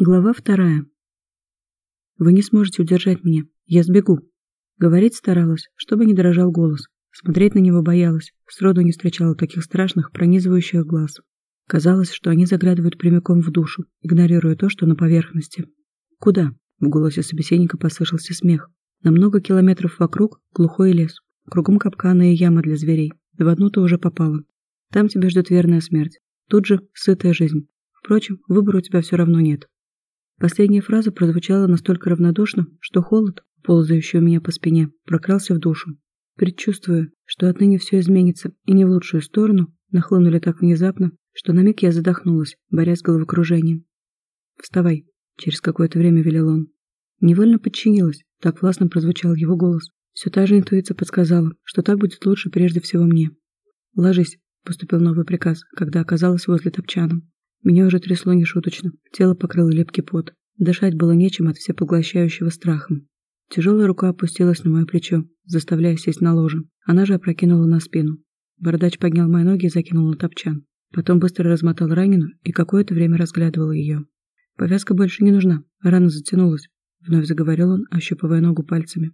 Глава вторая. Вы не сможете удержать меня. Я сбегу. Говорить старалась, чтобы не дрожал голос. Смотреть на него боялась. Сроду не встречала таких страшных, пронизывающих глаз. Казалось, что они заглядывают прямиком в душу, игнорируя то, что на поверхности. «Куда?» — в голосе собеседника послышался смех. «На много километров вокруг глухой лес. Кругом капканы и ямы для зверей. В одну ты уже попала. Там тебя ждет верная смерть. Тут же сытая жизнь. Впрочем, выбора у тебя все равно нет. Последняя фраза прозвучала настолько равнодушно, что холод, ползающий у меня по спине, прокрался в душу. Предчувствуя, что отныне все изменится и не в лучшую сторону, нахлынули так внезапно, что на миг я задохнулась, борясь с головокружением. «Вставай», — через какое-то время велел он. Невольно подчинилась, так властно прозвучал его голос. Все та же интуиция подсказала, что так будет лучше прежде всего мне. «Ложись», — поступил новый приказ, когда оказалась возле топчана. Меня уже трясло нешуточно, тело покрыло лепкий пот. Дышать было нечем от всепоглощающего страха. Тяжелая рука опустилась на мое плечо, заставляя сесть на ложе. Она же опрокинула на спину. Бородач поднял мои ноги и закинул на топчан. Потом быстро размотал ранену и какое-то время разглядывал ее. «Повязка больше не нужна, рана затянулась», — вновь заговорил он, ощупывая ногу пальцами.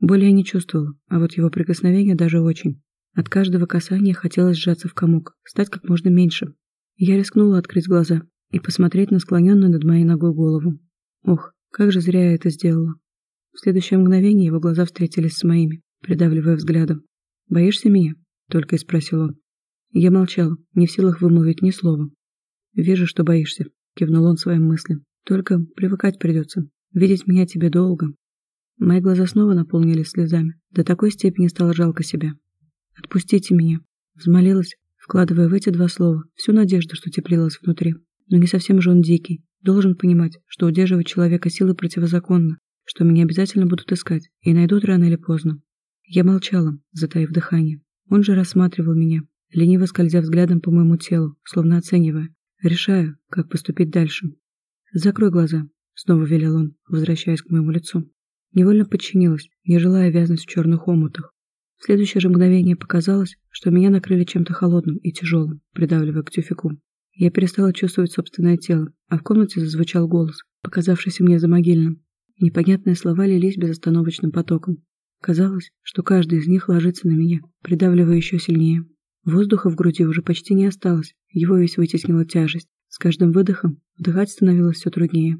Боли я не чувствовала, а вот его прикосновение даже очень. От каждого касания хотелось сжаться в комок, стать как можно меньше, я рискнула открыть глаза и посмотреть на склоненную над моей ногой голову. Ох, как же зря я это сделала. В следующее мгновение его глаза встретились с моими, придавливая взглядом. «Боишься меня?» — только и спросил он. Я молчала, не в силах вымолвить ни слова. «Вижу, что боишься», — кивнул он своим мыслям. «Только привыкать придется. Видеть меня тебе долго». Мои глаза снова наполнились слезами. До такой степени стало жалко себя. «Отпустите меня», — взмолилась, вкладывая в эти два слова всю надежду, что теплилась внутри. Но не совсем же он дикий. Должен понимать, что удерживать человека силой противозаконно, что меня обязательно будут искать и найдут рано или поздно. Я молчала, затаив дыхание. Он же рассматривал меня, лениво скользя взглядом по моему телу, словно оценивая. Решаю, как поступить дальше. «Закрой глаза», — снова велел он, возвращаясь к моему лицу. Невольно подчинилась, не желая вязнуть в черных омутах. В следующее же мгновение показалось, что меня накрыли чем-то холодным и тяжелым, придавливая к тюфику. Я перестала чувствовать собственное тело, а в комнате зазвучал голос, показавшийся мне замогильным. Непонятные слова лились безостановочным потоком. Казалось, что каждый из них ложится на меня, придавливая еще сильнее. Воздуха в груди уже почти не осталось, его весь вытеснила тяжесть. С каждым выдохом вдыхать становилось все труднее.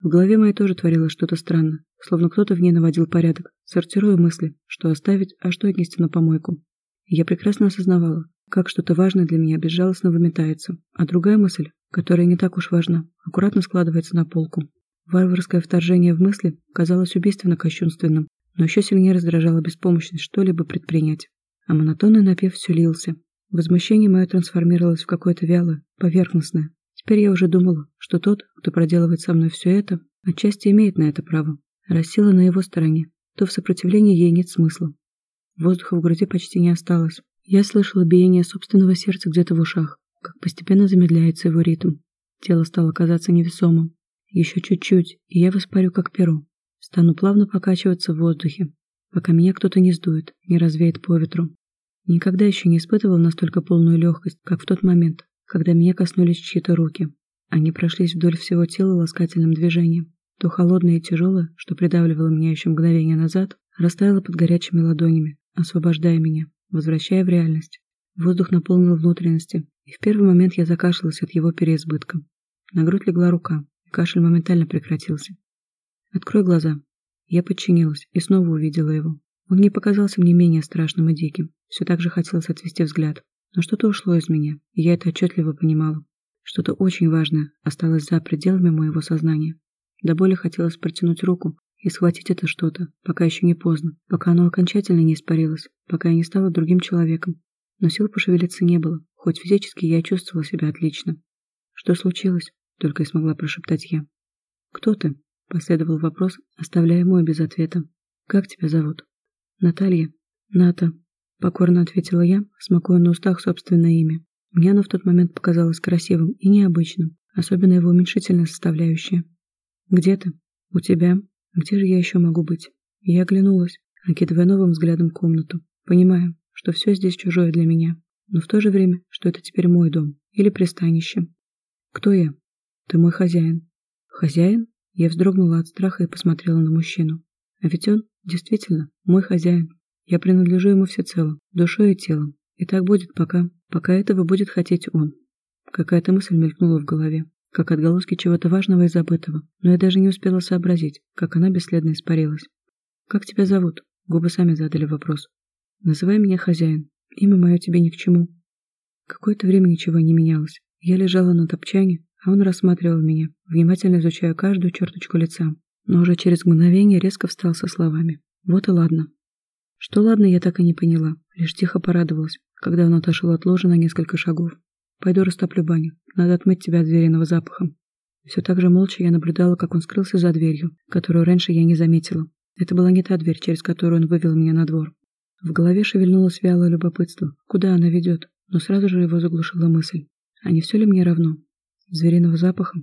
В голове моей тоже творилось что-то странное, словно кто-то в ней наводил порядок, сортируя мысли, что оставить, а что отнести на помойку. Я прекрасно осознавала, как что-то важное для меня безжалостно выметается, а другая мысль, которая не так уж важна, аккуратно складывается на полку. Варварское вторжение в мысли казалось убийственно кощунственным, но еще сильнее раздражала беспомощность что-либо предпринять. А монотонный напев все лился. Возмущение мое трансформировалось в какое-то вялое, поверхностное, Теперь я уже думала, что тот, кто проделывает со мной все это, отчасти имеет на это право. Раз сила на его стороне, то в сопротивлении ей нет смысла. Воздуха в груди почти не осталось. Я слышала биение собственного сердца где-то в ушах, как постепенно замедляется его ритм. Тело стало казаться невесомым. Еще чуть-чуть, и я воспарю как перо. Стану плавно покачиваться в воздухе, пока меня кто-то не сдует, не развеет по ветру. Никогда еще не испытывал настолько полную легкость, как в тот момент, когда меня коснулись чьи-то руки. Они прошлись вдоль всего тела ласкательным движением. То холодное и тяжелое, что придавливало меня еще мгновение назад, растаяло под горячими ладонями, освобождая меня, возвращая в реальность. Воздух наполнил внутренности, и в первый момент я закашлялась от его переизбытка. На грудь легла рука, и кашель моментально прекратился. «Открой глаза». Я подчинилась и снова увидела его. Он не показался мне менее страшным и диким. Все так же хотелось отвести взгляд. Но что-то ушло из меня, и я это отчетливо понимала. Что-то очень важное осталось за пределами моего сознания. До боли хотелось протянуть руку и схватить это что-то, пока еще не поздно, пока оно окончательно не испарилось, пока я не стала другим человеком. Но сил пошевелиться не было, хоть физически я чувствовала себя отлично. «Что случилось?» — только и смогла прошептать я. «Кто ты?» — последовал вопрос, оставляя мой без ответа. «Как тебя зовут?» «Наталья». «Ната», Покорно ответила я, смакуя на устах собственное имя. Мне оно в тот момент показалось красивым и необычным, особенно его уменьшительная составляющая. «Где ты? У тебя? Где же я еще могу быть?» Я оглянулась, окидывая новым взглядом комнату, понимая, что все здесь чужое для меня, но в то же время, что это теперь мой дом или пристанище. «Кто я?» «Ты мой хозяин». Хозяин? Я вздрогнула от страха и посмотрела на мужчину. А ведь он, действительно, мой хозяин. Я принадлежу ему всецело, душой и телом. И так будет пока, пока этого будет хотеть он. Какая-то мысль мелькнула в голове, как отголоски чего-то важного и забытого, но я даже не успела сообразить, как она бесследно испарилась. «Как тебя зовут?» Губы сами задали вопрос. «Называй меня хозяин. Имя мое тебе ни к чему». Какое-то время ничего не менялось. Я лежала на топчане, а он рассматривал меня, внимательно изучая каждую черточку лица. Но уже через мгновение резко встал со словами. «Вот и ладно». Что ладно, я так и не поняла, лишь тихо порадовалась, когда он отошел от ложи на несколько шагов. «Пойду растоплю баню. Надо отмыть тебя от звериного запаха». Все так же молча я наблюдала, как он скрылся за дверью, которую раньше я не заметила. Это была не та дверь, через которую он вывел меня на двор. В голове шевельнулось вялое любопытство. Куда она ведет? Но сразу же его заглушила мысль. А не все ли мне равно? Звериного запаха?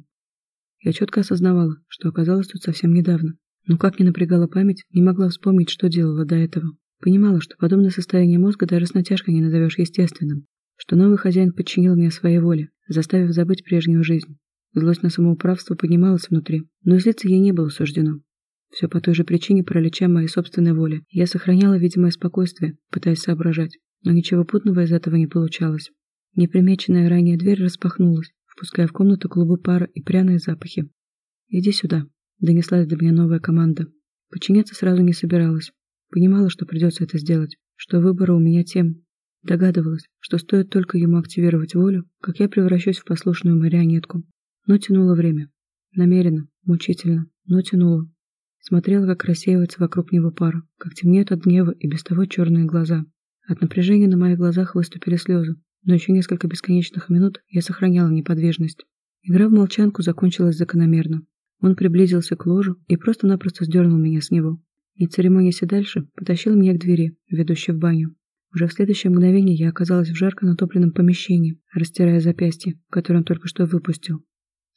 Я четко осознавала, что оказалась тут совсем недавно. Но как ни напрягала память, не могла вспомнить, что делала до этого. Понимала, что подобное состояние мозга даже с натяжкой не назовешь естественным. Что новый хозяин подчинил меня своей воле, заставив забыть прежнюю жизнь. Злость на самоуправство поднималась внутри, но злиться ей не было суждено. Все по той же причине, пролеча моей собственной воле. Я сохраняла видимое спокойствие, пытаясь соображать, но ничего путного из этого не получалось. Непримеченная ранее дверь распахнулась, впуская в комнату клубы пара и пряные запахи. «Иди сюда», — донеслась до меня новая команда. Подчиняться сразу не собиралась. Понимала, что придется это сделать, что выбора у меня тем. Догадывалась, что стоит только ему активировать волю, как я превращусь в послушную марионетку. Но тянуло время. Намеренно, мучительно, но тянуло. Смотрела, как рассеивается вокруг него пара, как темнеют от гнева и без того черные глаза. От напряжения на моих глазах выступили слезы, но еще несколько бесконечных минут я сохраняла неподвижность. Игра в молчанку закончилась закономерно. Он приблизился к ложу и просто-напросто сдернул меня с него. Не церемонясь и дальше, потащил меня к двери, ведущей в баню. Уже в следующее мгновение я оказалась в жарко натопленном помещении, растирая запястье, которое он только что выпустил.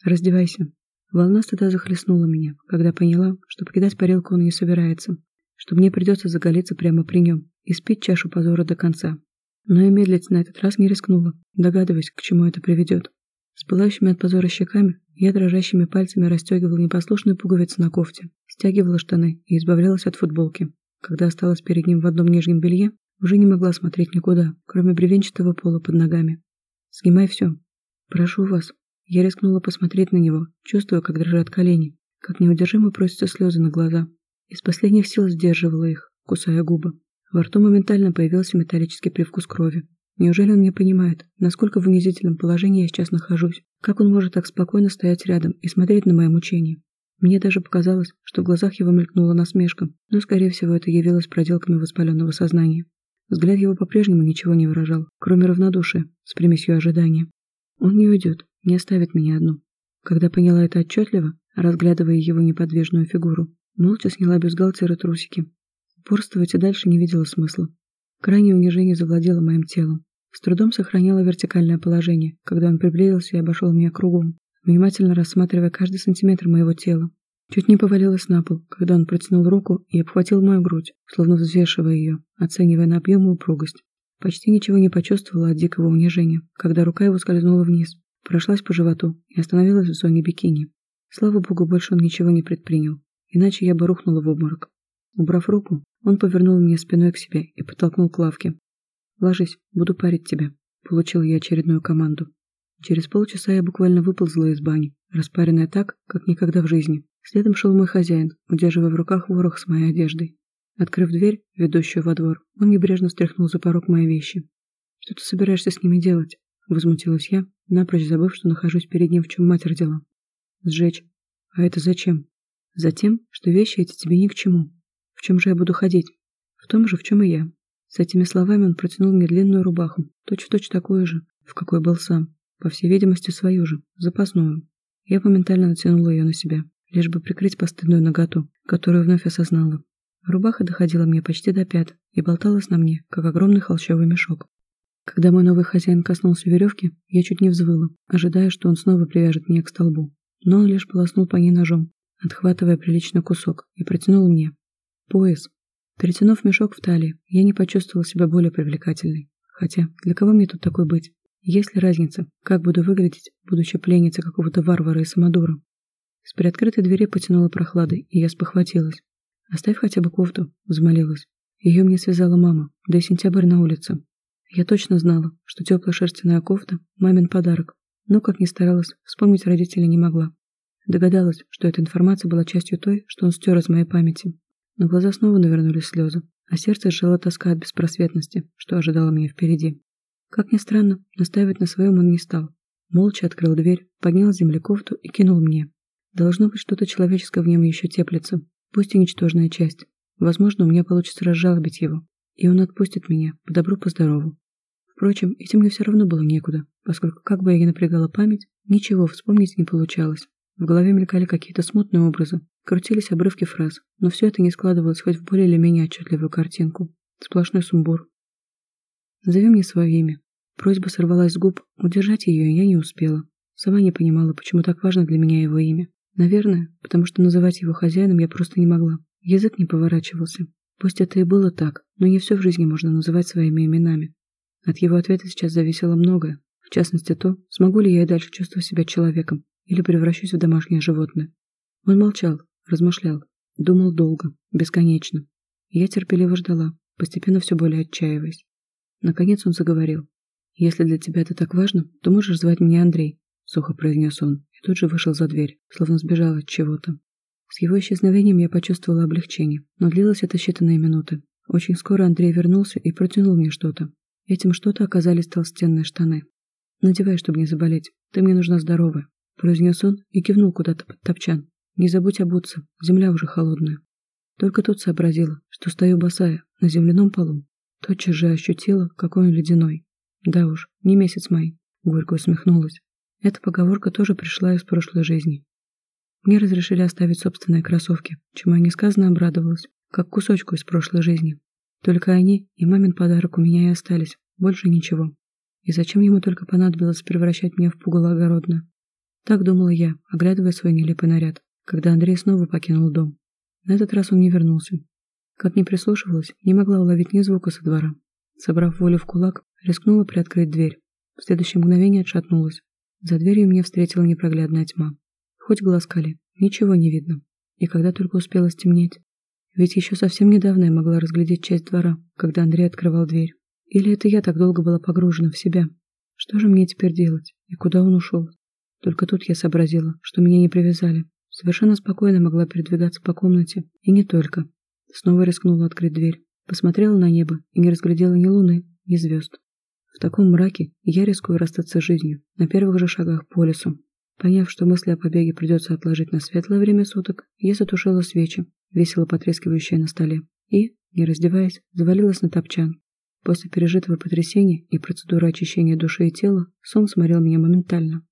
«Раздевайся», Волна стыда захлестнула меня, когда поняла, что покидать парилку он не собирается, что мне придется заголиться прямо при нем и спить чашу позора до конца. Но и медлить на этот раз не рискнула, догадываясь, к чему это приведет. С пылающими от позора щеками я дрожащими пальцами расстегивала непослушную пуговицу на кофте, стягивала штаны и избавлялась от футболки. Когда осталась перед ним в одном нижнем белье, уже не могла смотреть никуда, кроме бревенчатого пола под ногами. «Снимай все. Прошу вас, я рискнула посмотреть на него, чувствуя, как дрожат колени, как неудержимо просятся слезы на глаза. Из последних сил сдерживала их, кусая губы. Во рту моментально появился металлический привкус крови. Неужели он не понимает, насколько в унизительном положении я сейчас нахожусь? Как он может так спокойно стоять рядом и смотреть на мои мучения? Мне даже показалось, что в глазах его мелькнула насмешка, но, скорее всего, это явилось проделками воспаленного сознания. Взгляд его по-прежнему ничего не выражал, кроме равнодушия, с примесью ожидания. Он не уйдет, не оставит меня одну. Когда поняла это отчетливо, разглядывая его неподвижную фигуру, молча сняла бюстгальтер и трусики. Упорствовать и дальше не видела смысла. Крайнее унижение завладело моим телом. С трудом сохраняла вертикальное положение, когда он приблизился и обошел меня кругом, внимательно рассматривая каждый сантиметр моего тела. Чуть не повалилась на пол, когда он протянул руку и обхватил мою грудь, словно взвешивая ее, оценивая на объем и упругость. Почти ничего не почувствовала от дикого унижения, когда рука его скользнула вниз, прошлась по животу и остановилась в зоне бикини. Слава богу, больше он ничего не предпринял, иначе я бы рухнула в обморок. Убрав руку, он повернул меня спиной к себе и подтолкнул к лавке. «Ложись, буду парить тебя», — получил я очередную команду. Через полчаса я буквально выползла из бани, распаренная так, как никогда в жизни. Следом шел мой хозяин, удерживая в руках ворох с моей одеждой. Открыв дверь, ведущую во двор, он небрежно встряхнул за порог мои вещи. «Что ты собираешься с ними делать?» — возмутилась я, напрочь забыв, что нахожусь перед ним, в чем мать родила. «Сжечь. А это зачем?» «Затем, что вещи эти тебе ни к чему. В чем же я буду ходить?» «В том же, в чем и я». С этими словами он протянул мне длинную рубаху, точь-в-точь -точь такую же, в какой был сам, по всей видимости, свою же, запасную. Я моментально натянула ее на себя, лишь бы прикрыть постыдную наготу, которую вновь осознала. Рубаха доходила мне почти до пят и болталась на мне, как огромный холщовый мешок. Когда мой новый хозяин коснулся веревки, я чуть не взвыла, ожидая, что он снова привяжет меня к столбу. Но он лишь полоснул по ней ножом, отхватывая приличный кусок, и протянул мне. Пояс. Перетянув мешок в талии, я не почувствовала себя более привлекательной. Хотя, для кого мне тут такой быть? Есть ли разница, как буду выглядеть, будучи пленницей какого-то варвара и самодура? С приоткрытой двери потянуло прохладой, и я спохватилась. «Оставь хотя бы кофту», — взмолилась. Ее мне связала мама, да и сентябрь на улице. Я точно знала, что теплая шерстяная кофта — мамин подарок, но, как ни старалась, вспомнить родителей не могла. Догадалась, что эта информация была частью той, что он стер из моей памяти. Но глаза снова навернулись слезы, а сердце сжало тоска от беспросветности, что ожидало меня впереди. Как ни странно, настаивать на своем он не стал. Молча открыл дверь, поднял с земли кофту и кинул мне. Должно быть, что-то человеческое в нем еще теплится, пусть и ничтожная часть. Возможно, у меня получится разжалобить его, и он отпустит меня, по добру, по здорову. Впрочем, идти мне все равно было некуда, поскольку, как бы я ни напрягала память, ничего вспомнить не получалось. В голове мелькали какие-то смутные образы, крутились обрывки фраз, но все это не складывалось хоть в более или менее отчетливую картинку. Сплошной сумбур. «Зови мне свое имя». Просьба сорвалась с губ, удержать ее я не успела. Сама не понимала, почему так важно для меня его имя. Наверное, потому что называть его хозяином я просто не могла. Язык не поворачивался. Пусть это и было так, но не все в жизни можно называть своими именами. От его ответа сейчас зависело многое, в частности то, смогу ли я и дальше чувствовать себя человеком, или превращусь в домашнее животное. Он молчал, размышлял, думал долго, бесконечно. я терпеливо ждала, постепенно все более отчаиваясь. Наконец он заговорил. «Если для тебя это так важно, то можешь звать меня Андрей», — сухо произнес он, и тут же вышел за дверь, словно сбежал от чего-то. С его исчезновением я почувствовала облегчение, но длилось это считанные минуты. Очень скоро Андрей вернулся и протянул мне что-то. Этим что-то оказались толстенные штаны. «Надевай, чтобы не заболеть. Ты мне нужна здоровая», произнес он и кивнул куда-то под топчан. «Не забудь обуться, земля уже холодная». Только тут сообразила, что стою босая на земляном полу. Тотчас же ощутила, какой он ледяной. Да уж, не месяц май. Горько усмехнулась. Эта поговорка тоже пришла из прошлой жизни. Мне разрешили оставить собственные кроссовки, чему я несказанно обрадовалась, как кусочку из прошлой жизни. Только они и мамин подарок у меня и остались, больше ничего. И зачем ему только понадобилось превращать меня в пугало огородное? Так думала я, оглядывая свой нелепый наряд, когда Андрей снова покинул дом. На этот раз он не вернулся. Как ни прислушивалась, не могла уловить ни звука со двора. Собрав волю в кулак, рискнула приоткрыть дверь. В следующее мгновение отшатнулась. За дверью меня встретила непроглядная тьма. Хоть глаз кали, ничего не видно. И когда только успела стемнеть. Ведь еще совсем недавно я могла разглядеть часть двора, когда Андрей открывал дверь. Или это я так долго была погружена в себя? Что же мне теперь делать? И куда он ушел? Только тут я сообразила, что меня не привязали. Совершенно спокойно могла передвигаться по комнате. И не только. Снова рискнула открыть дверь. Посмотрела на небо и не разглядела ни луны, ни звезд. В таком мраке я рискую расстаться с жизнью, на первых же шагах по лесу. Поняв, что мысли о побеге придется отложить на светлое время суток, я затушила свечи, весело потрескивающие на столе, и, не раздеваясь, завалилась на топчан. После пережитого потрясения и процедуры очищения души и тела сон сморил меня моментально.